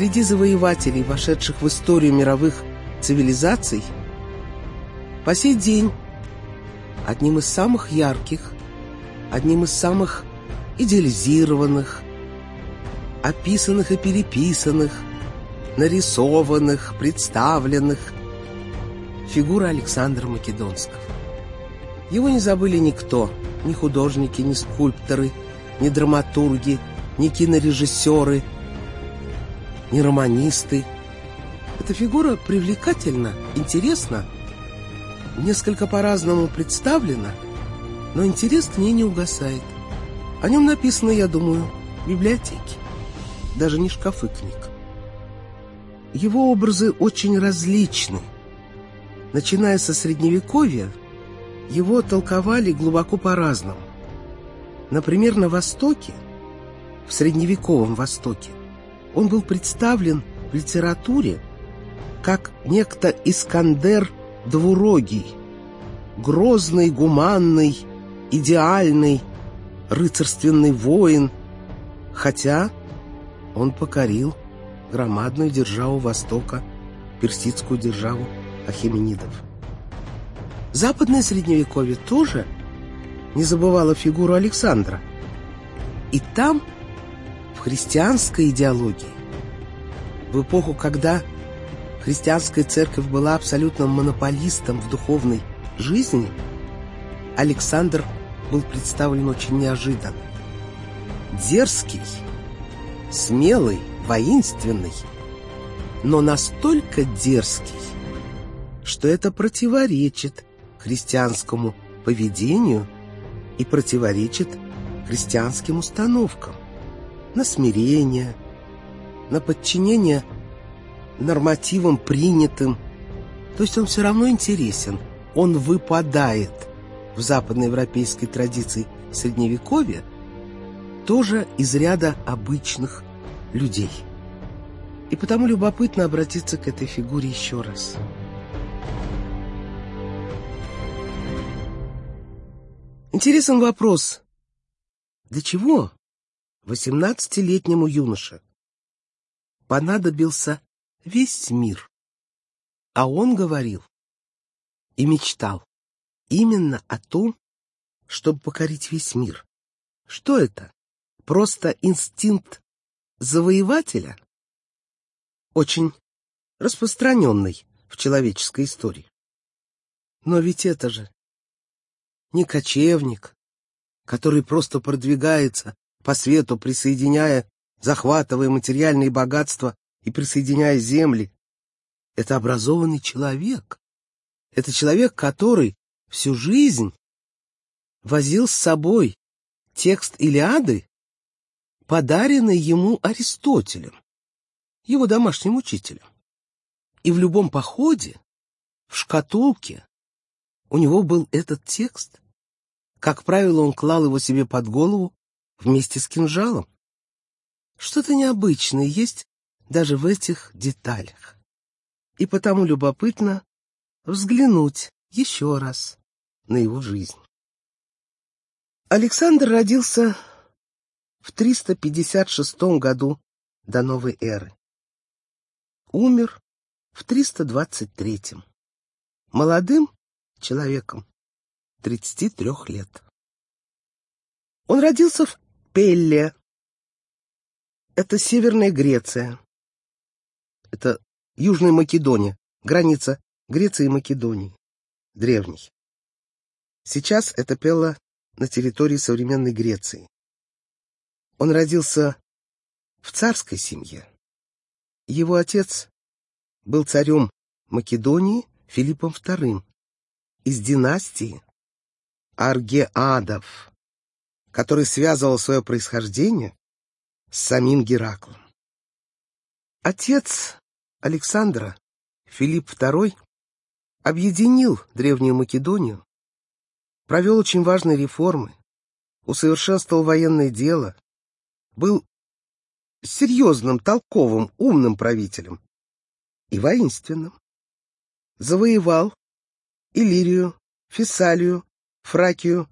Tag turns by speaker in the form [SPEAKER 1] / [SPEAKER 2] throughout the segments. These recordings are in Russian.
[SPEAKER 1] среди завоевателей, вошедших в историю мировых цивилизаций, по сей день одним из самых ярких, одним из самых идеализированных, описанных и переписанных, нарисованных, представленных фигура Александра Македонского. Его не забыли никто, ни художники, ни скульпторы, ни драматурги, ни кинорежиссеры, ни романисты. Эта фигура привлекательна, интересна, несколько по-разному представлена, но интерес к ней не угасает. О нем написано, я думаю, в библиотеке, даже не шкафы книг. Его образы очень различны. Начиная со Средневековья, его толковали глубоко по-разному. Например, на Востоке, в средневековом Востоке, он был представлен в литературе как некто Искандер Двурогий, грозный, гуманный, идеальный, рыцарственный воин, хотя он покорил громадную державу Востока, персидскую державу ахеменидов. Западное Средневековье тоже не забывало фигуру Александра. И там, христианской идеологии, в эпоху, когда христианская церковь была абсолютным монополистом в духовной жизни, Александр был представлен очень неожиданно. Дерзкий, смелый, воинственный, но настолько дерзкий, что это противоречит христианскому поведению и противоречит христианским установкам на смирение, на подчинение нормативам принятым. То есть он все равно интересен, он выпадает в западноевропейской традиции Средневековья тоже из ряда обычных людей. И потому любопытно обратиться к этой фигуре еще раз. Интересен вопрос, для чего восемнадцатилетнему юноше понадобился весь мир? А он говорил и мечтал именно о том, чтобы покорить весь мир. Что это? Просто инстинкт завоевателя? Очень распространенный в человеческой истории. Но ведь это же не кочевник, который просто продвигается по свету, присоединяя, захватывая материальные богатства и присоединяя земли. Это образованный человек. Это человек, который всю жизнь возил с собой текст Илиады, подаренный ему Аристотелем, его домашним учителем. И в любом походе, в шкатулке, у него был этот текст. Как правило, он клал его себе под голову вместе с кинжалом. Что-то необычное есть даже в этих деталях. И потому любопытно взглянуть еще раз на его жизнь. Александр родился в 356 году до новой эры. Умер в 323. Молодым человеком 33 лет. Он родился в Пелле. Это Северная Греция. Это Южная Македония, граница Греции и Македонии, древний. Сейчас это Пелла на территории современной Греции. Он родился в царской семье. Его отец был царем Македонии Филиппом II, из династии Аргеадов, который связывал свое происхождение с самим Гераклом. Отец Александра, Филипп II, объединил Древнюю Македонию, провел очень важные реформы, усовершенствовал военное дело, был серьезным, толковым, умным правителем и воинственным. Завоевал Иллирию, Фессалию, Фракию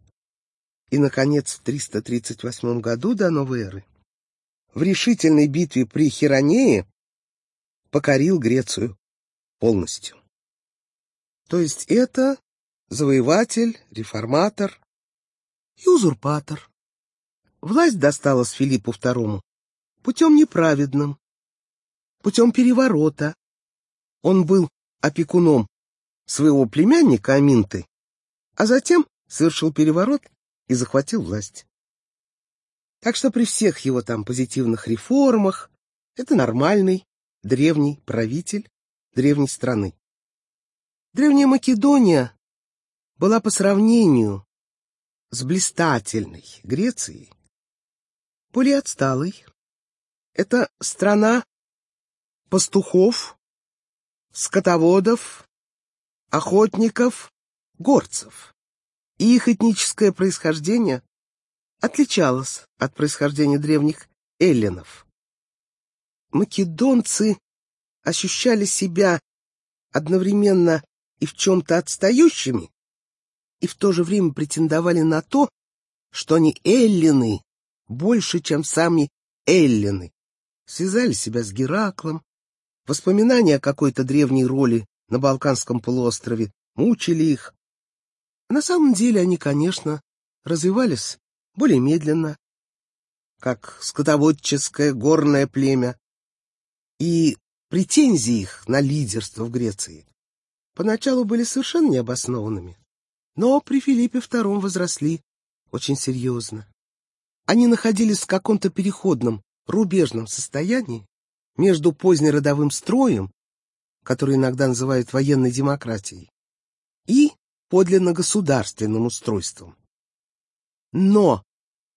[SPEAKER 1] и, наконец, в 338 году до новой эры. В решительной битве при Хиронее покорил Грецию полностью. То есть это завоеватель, реформатор и узурпатор. Власть досталась Филиппу II путем неправедным, путем переворота. Он был опекуном своего племянника Аминты, а затем совершил переворот и захватил власть. Так что при всех его там позитивных реформах это нормальный древний правитель древней страны. Древняя Македония была по сравнению с блистательной Грецией более отсталой. Это страна пастухов, скотоводов, охотников, горцев. И их этническое происхождение отличалось от происхождения древних эллинов. Македонцы ощущали себя одновременно и в чем-то отстающими, и в то же время претендовали на то, что они эллины больше, чем сами эллины. Связали себя с Гераклом, воспоминания о какой-то древней роли на Балканском полуострове мучили их. На самом деле они, конечно, развивались более медленно, как скотоводческое горное племя, и претензии их на лидерство в Греции поначалу были совершенно необоснованными, но при Филиппе II возросли очень серьезно. Они находились в каком-то переходном, рубежном состоянии между позднеродовым строем, который иногда называют военной демократией, и подлинно государственным устройством. Но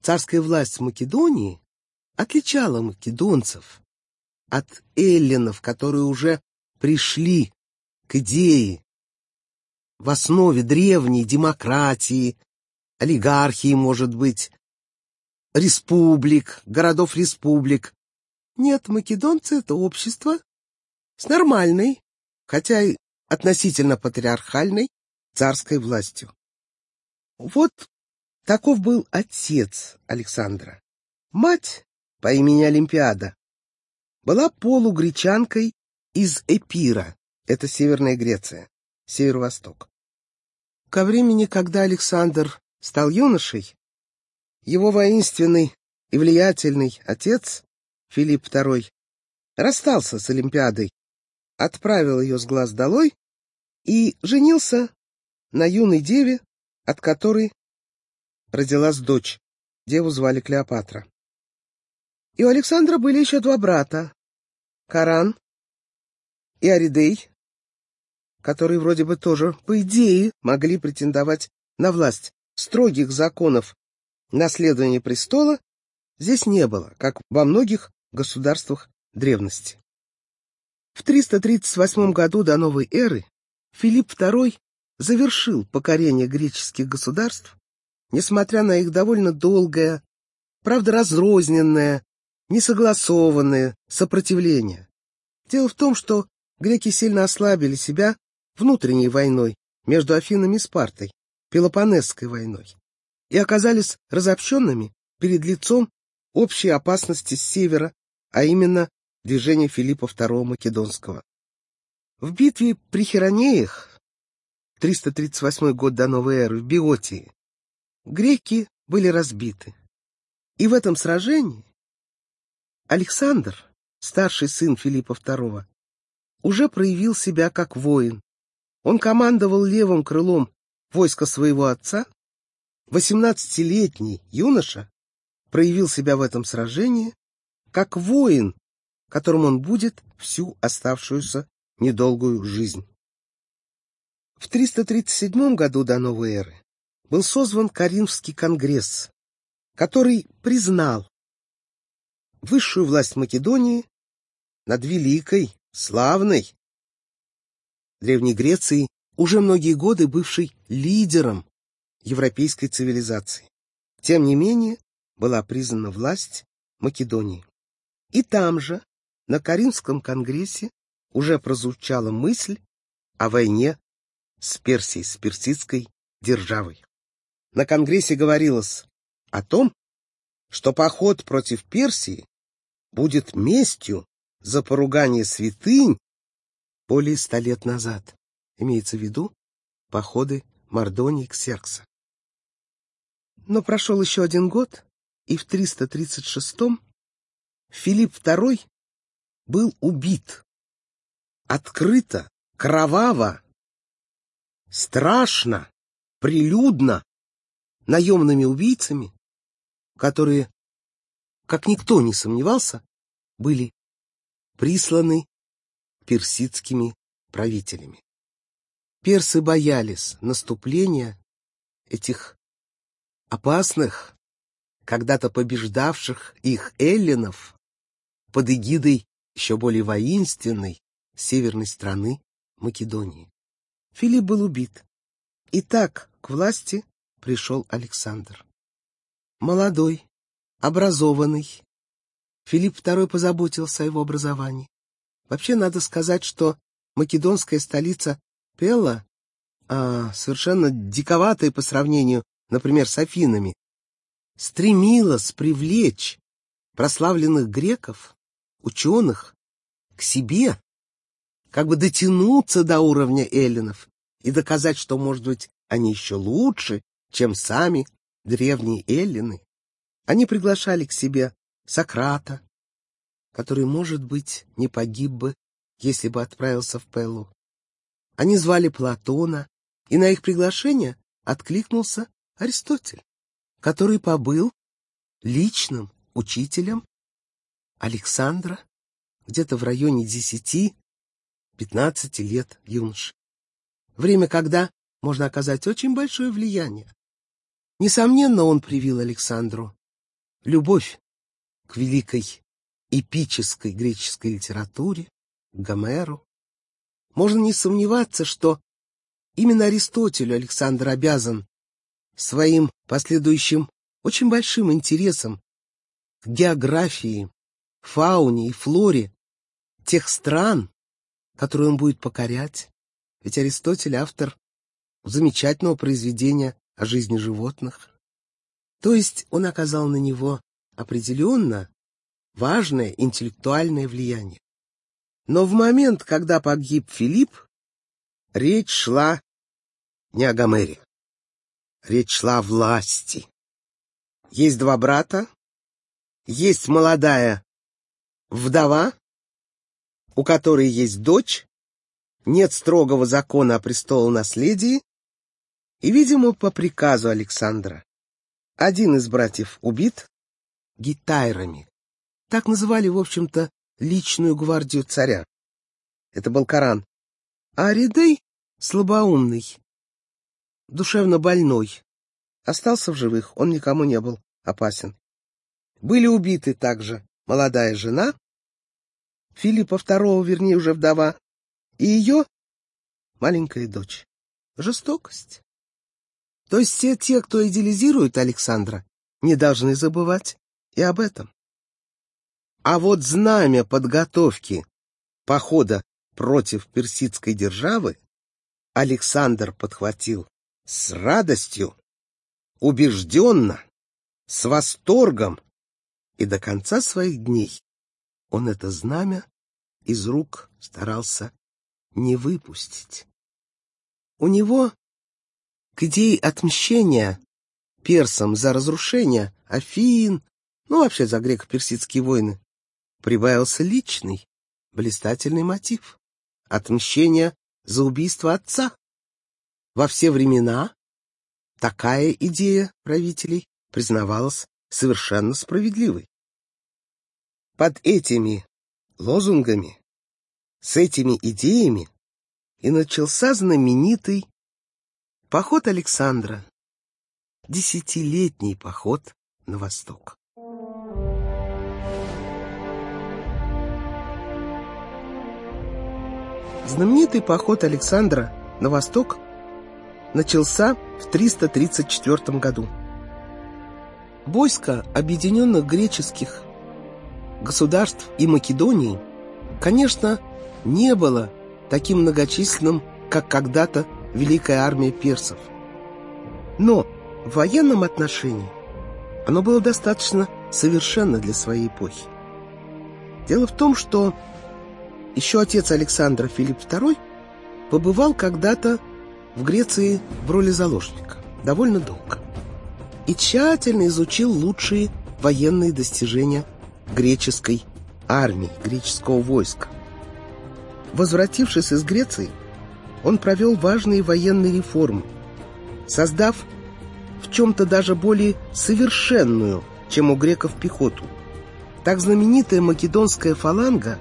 [SPEAKER 1] царская власть Македонии отличала македонцев от эллинов, которые уже пришли к идее в основе древней демократии, олигархии, может быть, республик, городов-республик. Нет, македонцы — это общество с нормальной, хотя и относительно патриархальной царской властью. Вот таков был отец Александра. Мать по имени Олимпиада была полугречанкой из Эпира, это Северная Греция, северо-восток. Ко времени, когда Александр стал юношей, его воинственный и влиятельный отец, Филипп II, расстался с Олимпиадой, отправил ее с глаз долой и женился на юной деве, от которой родилась дочь. Деву звали Клеопатра. И у Александра были еще два брата — Каран и Аридей, которые вроде бы тоже, по идее, могли претендовать на власть. Строгих законов наследования престола здесь не было, как во многих государствах древности. В 338 году до новой эры Филипп II завершил покорение греческих государств, несмотря на их довольно долгое, правда разрозненное, несогласованное сопротивление. Дело в том, что греки сильно ослабили себя внутренней войной между Афинами и Спартой, Пелопонесской войной, и оказались разобщенными перед лицом общей опасности с севера, а именно движения Филиппа II Македонского. В битве при Херонеях, 338 год до новой эры, в Биотии, греки были разбиты. И в этом сражении Александр, старший сын Филиппа II, уже проявил себя как воин. Он командовал левым крылом войска своего отца. Восемнадцатилетний юноша проявил себя в этом сражении как воин, которым он будет всю оставшуюся недолгую жизнь. В 337 году до новой эры был созван Каримский конгресс, который признал высшую власть Македонии над великой, славной Древней Греции, уже многие годы бывшей лидером европейской цивилизации. Тем не менее, была признана власть Македонии. И там же, на Каримском конгрессе, уже прозвучала мысль о войне с Персией, с персидской державой. На конгрессе говорилось о том, что поход против Персии будет местью за поругание святынь более ста лет назад. Имеется в виду походы Мардонии к Серкса. Но прошел еще один год, и в 336-м Филипп II был убит. Открыто, кроваво, страшно, прилюдно, наемными убийцами, которые, как никто не сомневался, были присланы персидскими правителями. Персы боялись наступления этих опасных, когда-то побеждавших их эллинов под эгидой еще более воинственной северной страны Македонии. Филипп был убит. И так к власти пришел Александр. Молодой, образованный. Филипп II позаботился о его образовании. Вообще надо сказать, что македонская столица Пелла, а, совершенно диковатая по сравнению, например, с Афинами, стремилась привлечь прославленных греков, ученых, к себе, как бы дотянуться до уровня эллинов и доказать, что, может быть, они еще лучше, чем сами древние эллины. Они приглашали к себе Сократа, который, может быть, не погиб бы, если бы отправился в Пеллу. Они звали Платона, и на их приглашение откликнулся Аристотель, который побыл личным учителем Александра где-то в районе десяти-пятнадцати лет юноши. Время, когда можно оказать очень большое влияние. Несомненно, он привил Александру любовь к великой эпической греческой литературе, Гомеру. Можно не сомневаться, что именно Аристотелю Александр обязан своим последующим очень большим интересом к географии, фауне и флоре тех стран, которые он будет покорять. Ведь Аристотель — автор замечательного произведения о жизни животных. То есть он оказал на него определенно важное интеллектуальное влияние. Но в момент, когда погиб Филипп, речь шла не о Гомере. Речь шла о власти. Есть два брата, есть молодая вдова, у которой есть дочь, нет строгого закона о престолонаследии, и, видимо, по приказу Александра, один из братьев убит гитайрами. Так называли, в общем-то, личную гвардию царя. Это был Коран. А Ридей, слабоумный, душевно больной, остался в живых, он никому не был опасен. Были убиты также молодая жена, Филиппа II, вернее, уже вдова, и ее маленькая дочь. Жестокость. То есть все те, кто идеализирует Александра, не должны забывать и об этом. А вот знамя подготовки похода против персидской державы Александр подхватил с радостью, убежденно, с восторгом, и до конца своих дней он это знамя из рук старался не выпустить. У него к идее отмщения персам за разрушение Афин, ну вообще за греко-персидские войны, прибавился личный, блистательный мотив — отмщение за убийство отца. Во все времена такая идея правителей признавалась совершенно справедливой. Под этими лозунгами, с этими идеями и начался знаменитый поход Александра, десятилетний поход на восток. Знаменитый поход Александра на восток начался в 334 году. Войско объединенных греческих государств и Македонии, конечно, не было таким многочисленным, как когда-то Великая армия персов. Но в военном отношении оно было достаточно совершенно для своей эпохи. Дело в том, что Еще отец Александра Филипп II побывал когда-то в Греции в роли заложника, довольно долго, и тщательно изучил лучшие военные достижения греческой армии, греческого войска. Возвратившись из Греции, он провел важные военные реформы, создав в чем-то даже более совершенную, чем у греков, пехоту. Так знаменитая македонская фаланга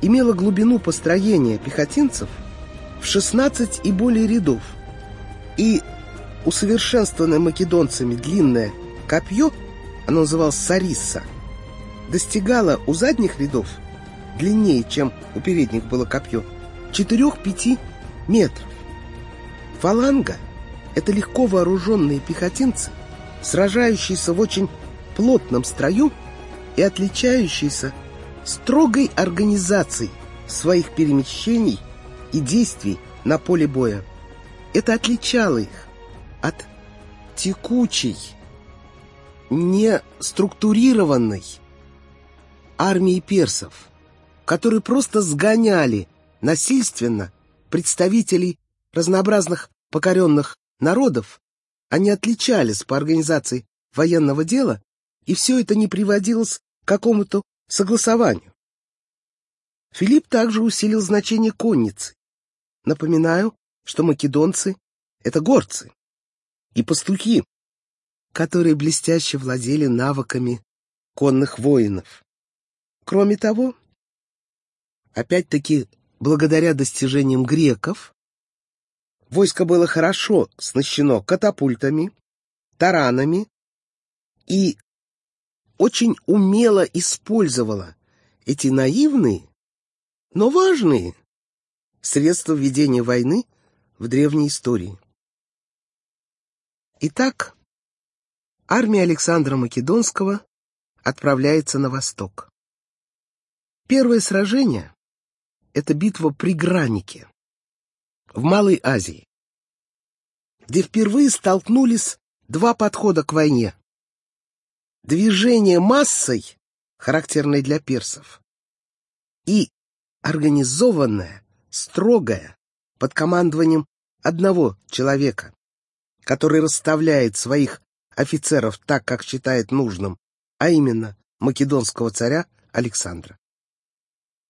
[SPEAKER 1] имела глубину построения пехотинцев в 16 и более рядов, и усовершенствованное македонцами длинное копье, оно называлось сариса, достигало у задних рядов длиннее, чем у передних было копье, 4-5 метров. Фаланга — это легко вооруженные пехотинцы, сражающиеся в очень плотном строю и отличающиеся строгой организацией своих перемещений и действий на поле боя. Это отличало их от текучей, неструктурированной армии персов, которые просто сгоняли насильственно представителей разнообразных покоренных народов, они отличались по организации военного дела, и все это не приводилось к какому-то согласованию. Филипп также усилил значение конницы. Напоминаю, что македонцы — это горцы и пастухи, которые блестяще владели навыками конных воинов. Кроме того, опять-таки благодаря достижениям греков, войско было хорошо оснащено катапультами, таранами и очень умело использовало эти наивные, но важные средства ведения войны в древней истории. Итак, армия Александра Македонского отправляется на восток. Первое сражение — это битва при Гранике в Малой Азии, где впервые столкнулись два подхода к войне. Движение массой, характерное для персов, и организованное, строгое, под командованием одного человека, который расставляет своих офицеров так, как считает нужным, а именно македонского царя Александра.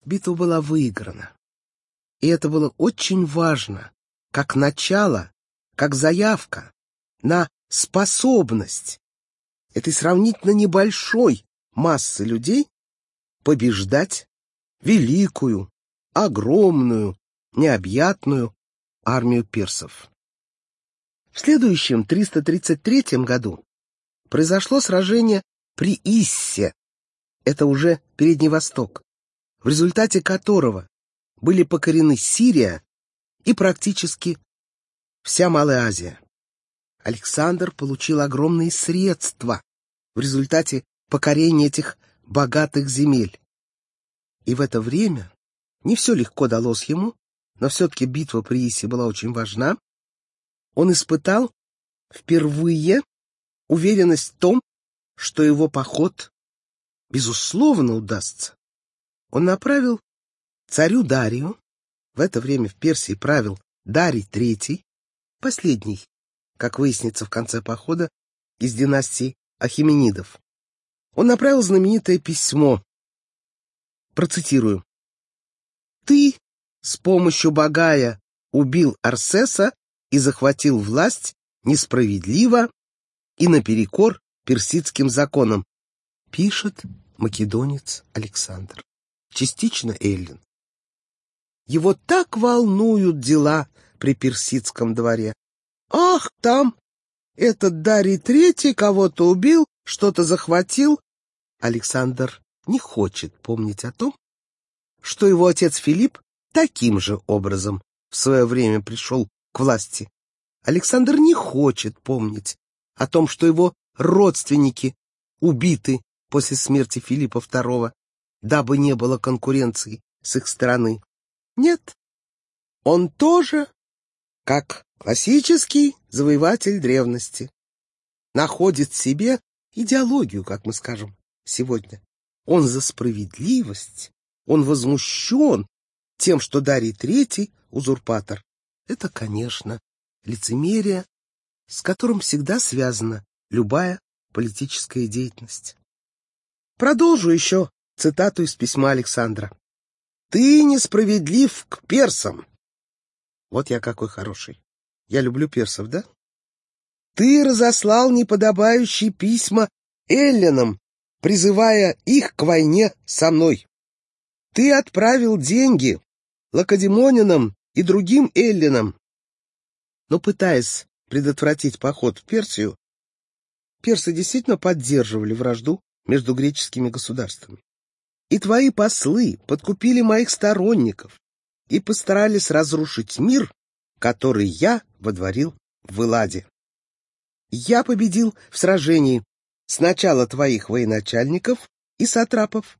[SPEAKER 1] Битва была выиграна. И это было очень важно, как начало, как заявка на способность этой сравнительно небольшой массы людей побеждать великую, огромную, необъятную армию персов. В следующем 333 году произошло сражение при Иссе, это уже Передний Восток, в результате которого были покорены Сирия и практически вся Малая Азия. Александр получил огромные средства в результате покорения этих богатых земель. И в это время не все легко далось ему, но все-таки битва при Исе была очень важна, он испытал впервые уверенность в том, что его поход, безусловно, удастся. Он направил царю Дарию, в это время в Персии правил Дарий III, последний, как выяснится в конце похода, из династии Ахименидов. Он направил знаменитое письмо. Процитирую. «Ты с помощью Багая убил Арсеса и захватил власть несправедливо и наперекор персидским законам, пишет македонец Александр, частично Эллин. Его так волнуют дела при персидском дворе. Ах, там этот Дарий Третий кого-то убил, что-то захватил. Александр не хочет помнить о том, что его отец Филипп таким же образом в свое время пришел к власти. Александр не хочет помнить о том, что его родственники убиты после смерти Филиппа II, дабы не было конкуренции с их стороны. Нет, он тоже, как классический завоеватель древности, находит в себе идеологию, как мы скажем сегодня. Он за справедливость, он возмущен тем, что Дарий Третий — узурпатор. Это, конечно, лицемерие, с которым всегда связана любая политическая деятельность. Продолжу еще цитату из письма Александра. «Ты несправедлив к персам». Вот я какой хороший. Я люблю персов, да? Ты разослал неподобающие письма эллинам, призывая их к войне со мной. Ты отправил деньги лакодемонинам и другим эллинам. Но пытаясь предотвратить поход в Персию, персы действительно поддерживали вражду между греческими государствами. И твои послы подкупили моих сторонников и постарались разрушить мир, который я водворил в Эладе. Я победил в сражении сначала твоих военачальников и сатрапов,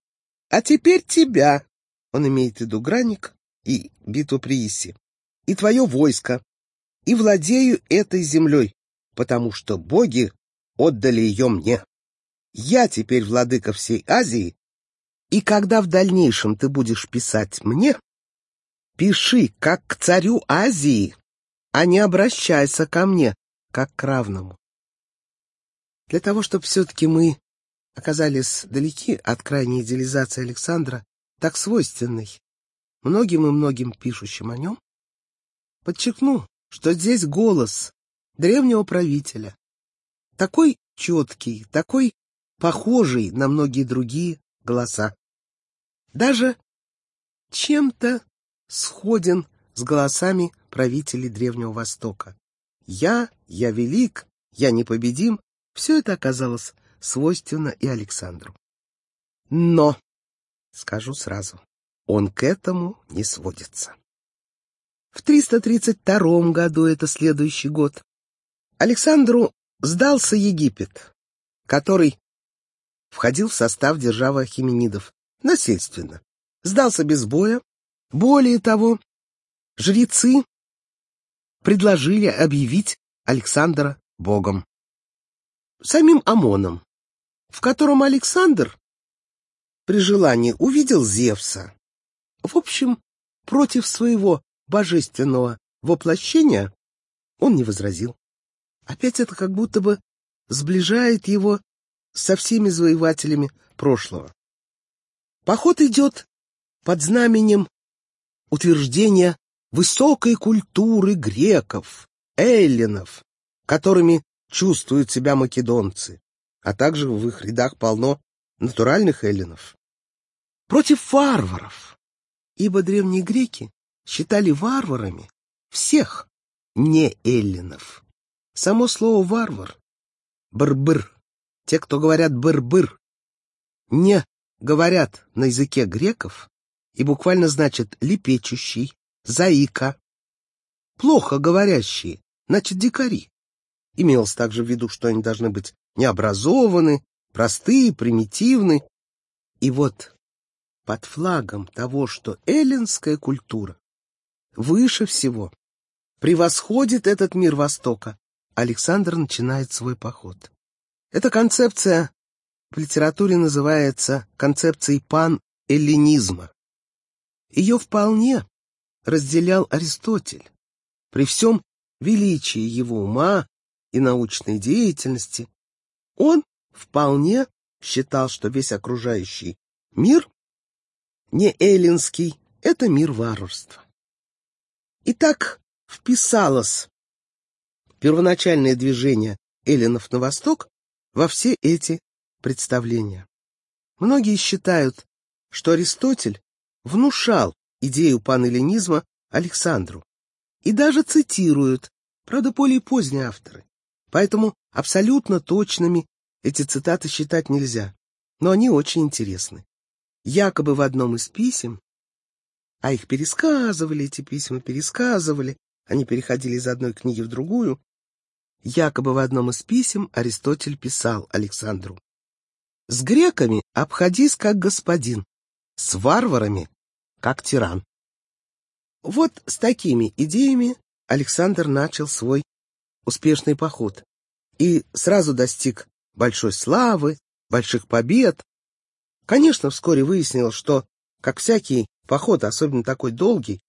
[SPEAKER 1] а теперь тебя, он имеет в виду Граник и битву при Иссе, и твое войско, и владею этой землей, потому что боги отдали ее мне. Я теперь владыка всей Азии, и когда в дальнейшем ты будешь писать мне, пиши как к царю Азии, а не обращайся ко мне, как к равному. Для того, чтобы все-таки мы оказались далеки от крайней идеализации Александра, так свойственной многим и многим пишущим о нем, подчеркну, что здесь голос древнего правителя, такой четкий, такой похожий на многие другие голоса. Даже чем-то сходен с голосами правителей Древнего Востока. Я, я велик, я непобедим, все это оказалось свойственно и Александру. Но, скажу сразу, он к этому не сводится. В 332 году, это следующий год, Александру сдался Египет, который входил в состав державы Ахименидов, насильственно. Сдался без боя. Более того, жрецы предложили объявить Александра богом. Самим Амоном, в котором Александр при желании увидел Зевса. В общем, против своего божественного воплощения он не возразил. Опять это как будто бы сближает его со всеми завоевателями прошлого. Поход идет под знаменем утверждения высокой культуры греков, эллинов, которыми чувствуют себя македонцы, а также в их рядах полно натуральных эллинов. Против варваров, ибо древние греки считали варварами всех не эллинов. Само слово «варвар» — «барбыр», те, кто говорят «быр-быр», не говорят на языке греков и буквально значит «лепечущий», «заика». Плохо говорящие, значит «дикари». Имелось также в виду, что они должны быть необразованы, простые, примитивны. И вот под флагом того, что эллинская культура выше всего, превосходит этот мир Востока, Александр начинает свой поход. Эта концепция в литературе называется концепцией пан-эллинизма. Ее вполне разделял Аристотель. При всем величии его ума и научной деятельности, он вполне считал, что весь окружающий мир не эллинский, это мир варварства. И так вписалось первоначальное движение эллинов на восток во все эти представления. Многие считают, что Аристотель внушал идею панэллинизма Александру и даже цитируют, правда, более поздние авторы. Поэтому абсолютно точными эти цитаты считать нельзя, но они очень интересны. Якобы в одном из писем, а их пересказывали, эти письма пересказывали, они переходили из одной книги в другую, Якобы в одном из писем Аристотель писал Александру. «С греками обходись как господин, с варварами как тиран». Вот с такими идеями Александр начал свой успешный поход и сразу достиг большой славы, больших побед. Конечно, вскоре выяснилось, что Как всякий поход, особенно такой долгий,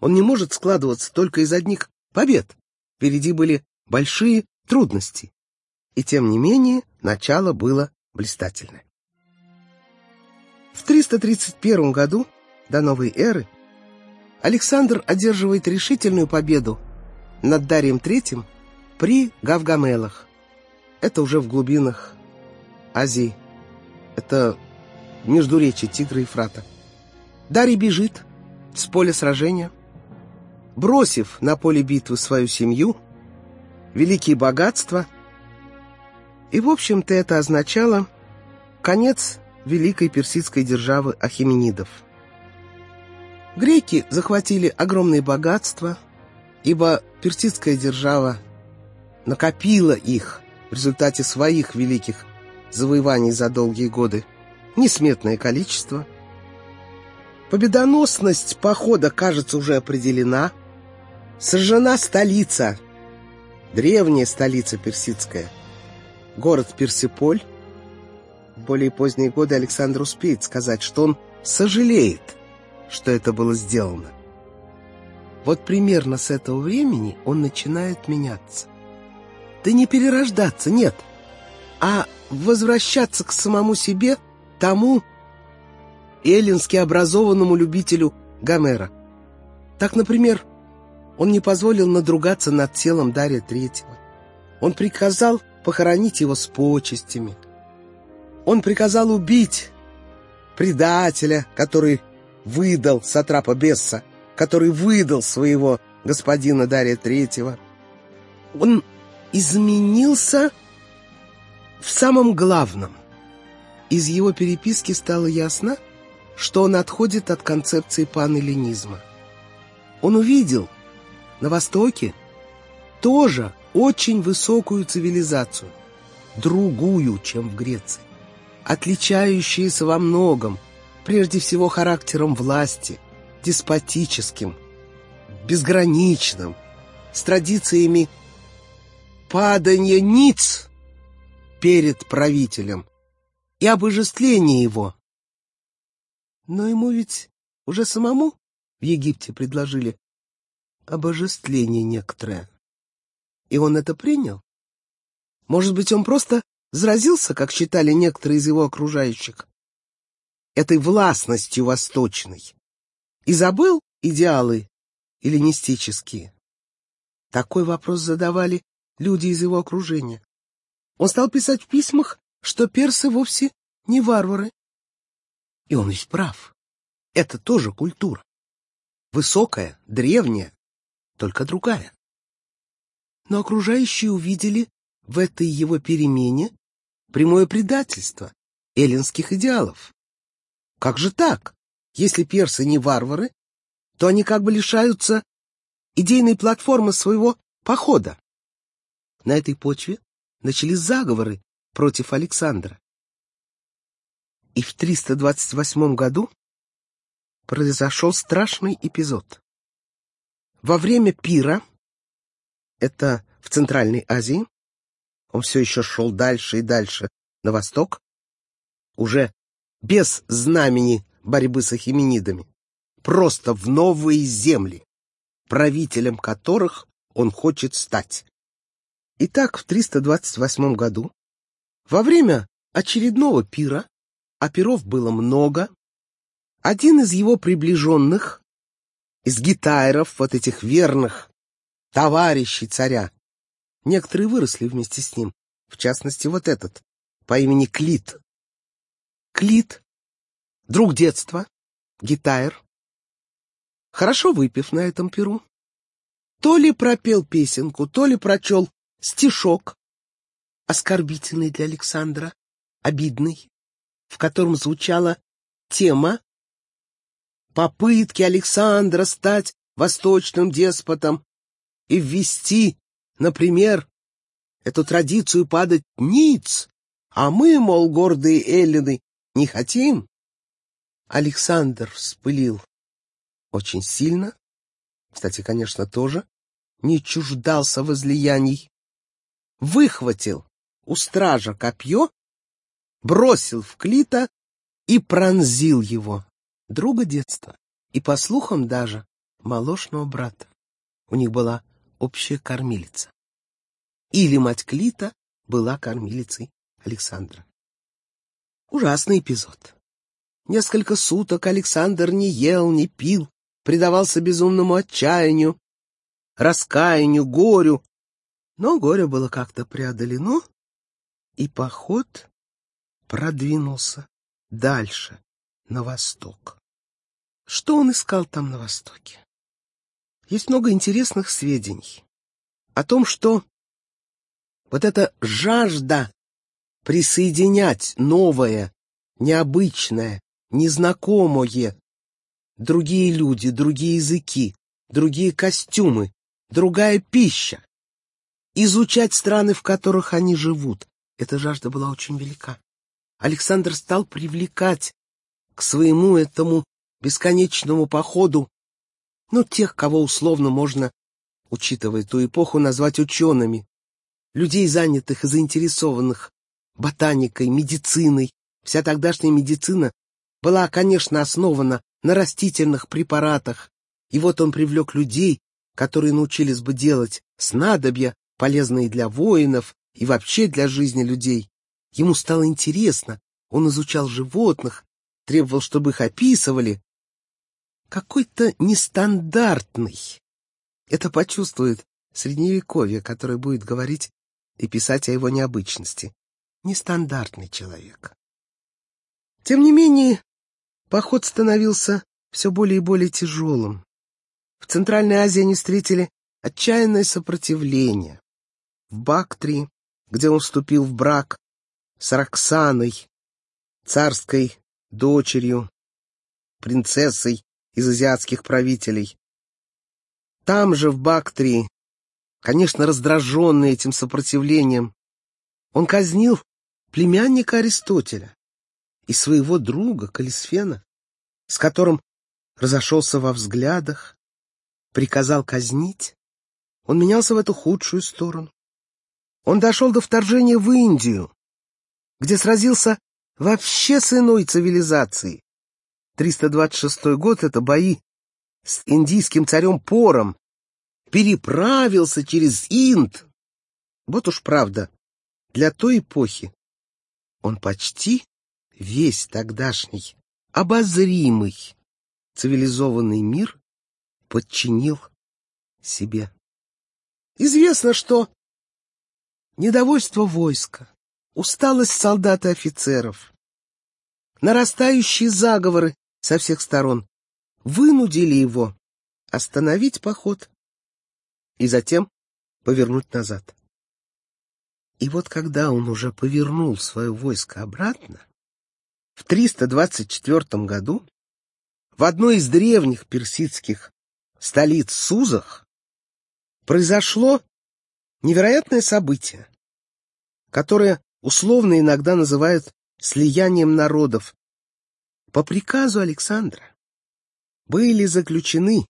[SPEAKER 1] он не может складываться только из одних побед. Впереди были большие трудности. И тем не менее, начало было блистательное. В 331 году до новой эры Александр одерживает решительную победу над Дарием III при Гавгамелах. Это уже в глубинах Азии. Это междуречие Тигра и Фрата. Дарий бежит с поля сражения, бросив на поле битвы свою семью, великие богатства. И, в общем-то, это означало конец великой персидской державы Ахименидов. Греки захватили огромные богатства, ибо персидская держава накопила их в результате своих великих завоеваний за долгие годы несметное количество. Победоносность похода, кажется, уже определена. Сожжена столица, древняя столица персидская, город Персиполь. В более поздние годы Александр успеет сказать, что он сожалеет, что это было сделано. Вот примерно с этого времени он начинает меняться. Да не перерождаться, нет, а возвращаться к самому себе, тому эллински образованному любителю Гомера. Так, например, он не позволил надругаться над телом Дария Третьего. Он приказал похоронить его с почестями. Он приказал убить предателя, который выдал Сатрапа Бесса, который выдал своего господина Дария Третьего. Он изменился в самом главном. Из его переписки стало ясно, что он отходит от концепции панэллинизма. Он увидел на Востоке тоже очень высокую цивилизацию, другую, чем в Греции, отличающуюся во многом, прежде всего характером власти, деспотическим, безграничным, с традициями падания ниц перед правителем и обожествления его. Но ему ведь уже самому в Египте предложили обожествление некоторое. И он это принял? Может быть, он просто заразился, как считали некоторые из его окружающих, этой властностью восточной, и забыл идеалы эллинистические? Такой вопрос задавали люди из его окружения. Он стал писать в письмах, что персы вовсе не варвары. И он ведь прав. Это тоже культура. Высокая, древняя, только другая. Но окружающие увидели в этой его перемене прямое предательство эллинских идеалов. Как же так? Если персы не варвары, то они как бы лишаются идейной платформы своего похода. На этой почве начались заговоры против Александра. И в 328 году произошел страшный эпизод. Во время пира, это в Центральной Азии, он все еще шел дальше и дальше на восток, уже без знамени борьбы с ахименидами, просто в новые земли, правителем которых он хочет стать. Итак, в 328 году, во время очередного пира, а пиров было много, один из его приближенных, из гитайров, вот этих верных товарищей царя, некоторые выросли вместе с ним, в частности, вот этот, по имени Клит. Клит, друг детства, гитайр, хорошо выпив на этом пиру, то ли пропел песенку, то ли прочел стишок, оскорбительный для Александра, обидный, в котором звучала тема попытки Александра стать восточным деспотом и ввести, например, эту традицию падать ниц, а мы, мол, гордые эллины, не хотим. Александр вспылил очень сильно, кстати, конечно, тоже, не чуждался возлияний, выхватил у стража копье, бросил в Клита и пронзил его. Друга детства и, по слухам, даже молочного брата. У них была общая кормилица. Или мать Клита была кормилицей Александра. Ужасный эпизод. Несколько суток Александр не ел, не пил, предавался безумному отчаянию, раскаянию, горю. Но горе было как-то преодолено, и поход продвинулся дальше, на восток. Что он искал там на востоке? Есть много интересных сведений о том, что вот эта жажда присоединять новое, необычное, незнакомое, другие люди, другие языки, другие костюмы, другая пища, изучать страны, в которых они живут. Эта жажда была очень велика. Александр стал привлекать к своему этому бесконечному походу, ну, тех, кого условно можно, учитывая ту эпоху, назвать учеными, людей, занятых и заинтересованных ботаникой, медициной. Вся тогдашняя медицина была, конечно, основана на растительных препаратах, и вот он привлек людей, которые научились бы делать снадобья, полезные для воинов и вообще для жизни людей. Ему стало интересно, он изучал животных, требовал, чтобы их описывали. Какой-то нестандартный. Это почувствует средневековье, которое будет говорить и писать о его необычности. Нестандартный человек. Тем не менее, поход становился все более и более тяжелым. В Центральной Азии они встретили отчаянное сопротивление. В Бактрии, где он вступил в брак с Роксаной, царской дочерью, принцессой из азиатских правителей. Там же, в Бактрии, конечно, раздраженный этим сопротивлением, он казнил племянника Аристотеля и своего друга Калисфена, с которым разошелся во взглядах, приказал казнить, он менялся в эту худшую сторону. Он дошел до вторжения в Индию, где сразился вообще с иной цивилизацией. 326 год — это бои с индийским царем Пором. Переправился через Инд. Вот уж правда, для той эпохи он почти весь тогдашний обозримый цивилизованный мир подчинил себе. Известно, что недовольство войска, усталость солдат и офицеров, нарастающие заговоры со всех сторон вынудили его остановить поход и затем повернуть назад. И вот когда он уже повернул свое войско обратно, в 324 году в одной из древних персидских столиц Сузах произошло невероятное событие, которое условно иногда называют слиянием народов. По приказу Александра были заключены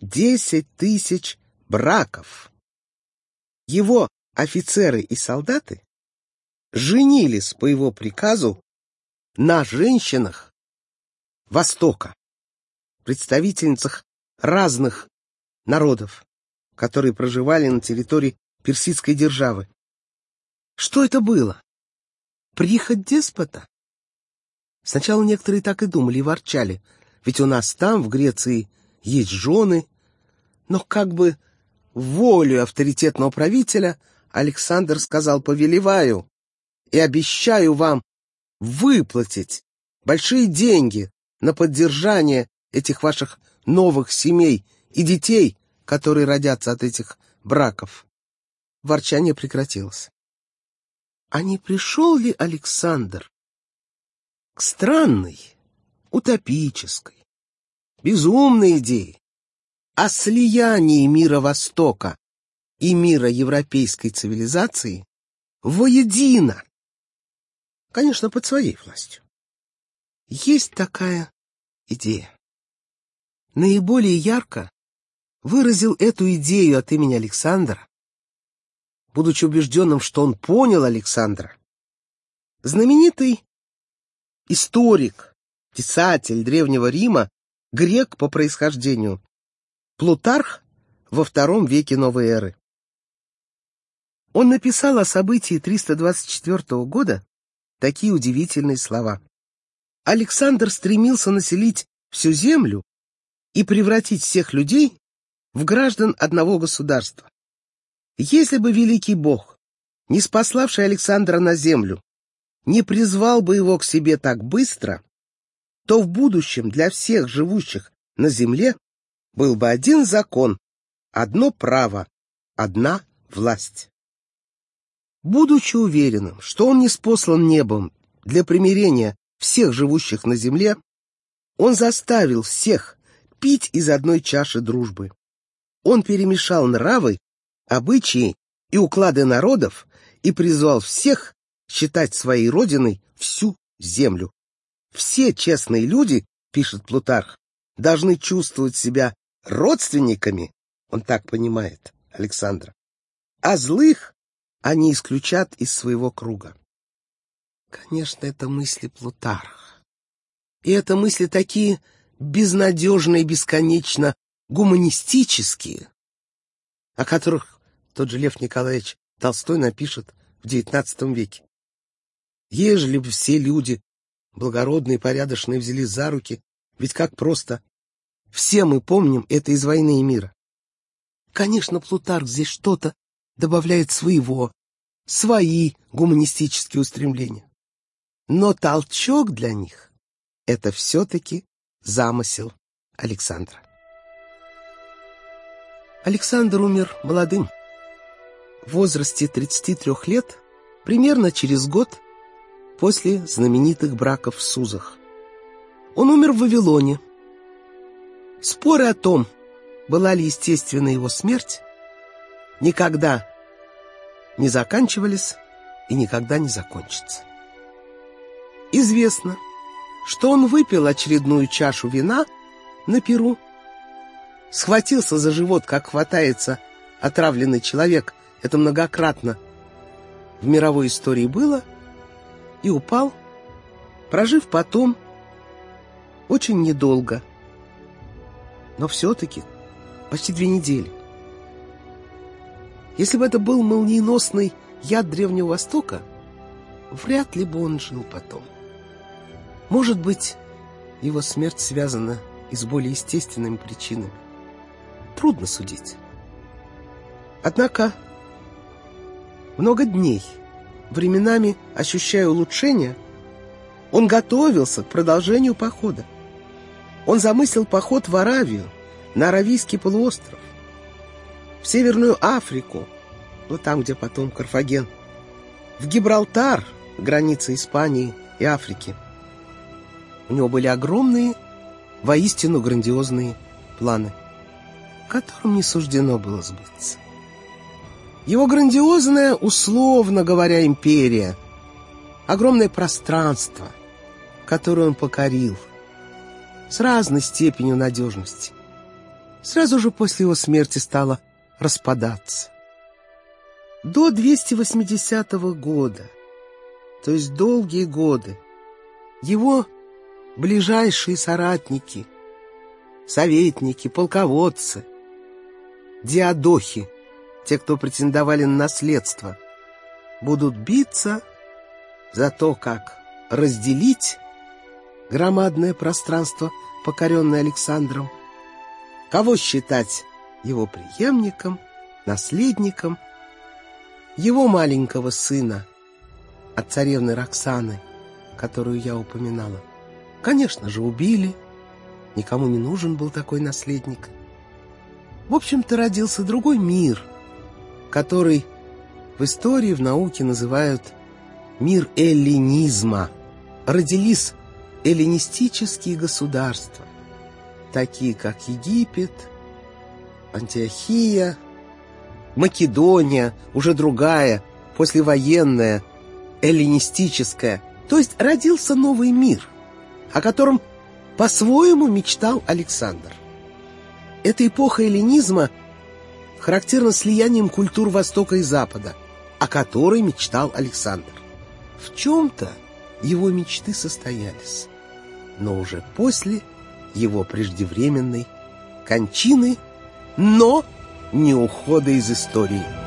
[SPEAKER 1] десять тысяч браков. Его офицеры и солдаты женились по его приказу на женщинах Востока, представительницах разных народов, которые проживали на территории персидской державы. Что это было? Прихоть деспота? Сначала некоторые так и думали и ворчали, ведь у нас там, в Греции, есть жены, но как бы волю авторитетного правителя Александр сказал «повелеваю» и обещаю вам выплатить большие деньги на поддержание этих ваших новых семей и детей, которые родятся от этих браков. Ворчание прекратилось. А не пришел ли Александр к странной, утопической, безумной идее о слиянии мира Востока и мира европейской цивилизации воедино? Конечно, под своей властью. Есть такая идея. Наиболее ярко выразил эту идею от имени Александра, будучи убежденным, что он понял Александра, знаменитый историк, писатель Древнего Рима, грек по происхождению. Плутарх во втором веке новой эры. Он написал о событии 324 года такие удивительные слова. Александр стремился населить всю землю и превратить всех людей в граждан одного государства. Если бы великий бог, не спаславший Александра на землю, не призвал бы его к себе так быстро, то в будущем для всех живущих на земле был бы один закон, одно право, одна власть. Будучи уверенным, что он не спослан небом для примирения всех живущих на земле, он заставил всех пить из одной чаши дружбы. Он перемешал нравы, обычаи и уклады народов и призвал всех считать своей родиной всю землю. Все честные люди, пишет Плутарх, должны чувствовать себя родственниками, он так понимает Александра, а злых они исключат из своего круга. Конечно, это мысли Плутарха. И это мысли такие безнадежные бесконечно гуманистические, о которых тот же Лев Николаевич Толстой напишет в XIX веке. Ежели бы все люди, благородные и порядочные, взялись за руки, ведь как просто. Все мы помним это из «Войны и мира». Конечно, Плутарх здесь что-то добавляет своего, свои гуманистические устремления. Но толчок для них — это все-таки замысел Александра. Александр умер молодым. В возрасте 33 лет, примерно через год после знаменитых браков в Сузах. Он умер в Вавилоне. Споры о том, была ли естественна его смерть, никогда не заканчивались и никогда не закончатся. Известно, что он выпил очередную чашу вина на Перу, схватился за живот, как хватается отравленный человек, это многократно в мировой истории было, и упал, прожив потом очень недолго, но все-таки почти две недели. Если бы это был молниеносный яд Древнего Востока, вряд ли бы он жил потом. Может быть, его смерть связана и с более естественными причинами. Трудно судить. Однако много дней, временами ощущая улучшение, он готовился к продолжению похода. Он замыслил поход в Аравию, на Аравийский полуостров, в Северную Африку, ну там, где потом Карфаген, в Гибралтар, граница Испании и Африки. У него были огромные, воистину грандиозные планы, которым не суждено было сбыться. Его грандиозная, условно говоря, империя, огромное пространство, которое он покорил, с разной степенью надежности, сразу же после его смерти стало распадаться. До 280 года, то есть долгие годы, его ближайшие соратники, советники, полководцы, диадохи, те, кто претендовали на наследство, будут биться за то, как разделить громадное пространство, покоренное Александром, кого считать его преемником, наследником, его маленького сына от царевны Роксаны, которую я упоминала. Конечно же, убили. Никому не нужен был такой наследник. В общем-то, родился другой мир, который в истории, в науке называют мир эллинизма. Родились эллинистические государства, такие как Египет, Антиохия, Македония, уже другая, послевоенная, эллинистическая. То есть родился новый мир, о котором по-своему мечтал Александр. Эта эпоха эллинизма характерна слиянием культур Востока и Запада, о которой мечтал Александр. В чем-то его мечты состоялись. но уже после его преждевременной кончины, но не ухода из истории.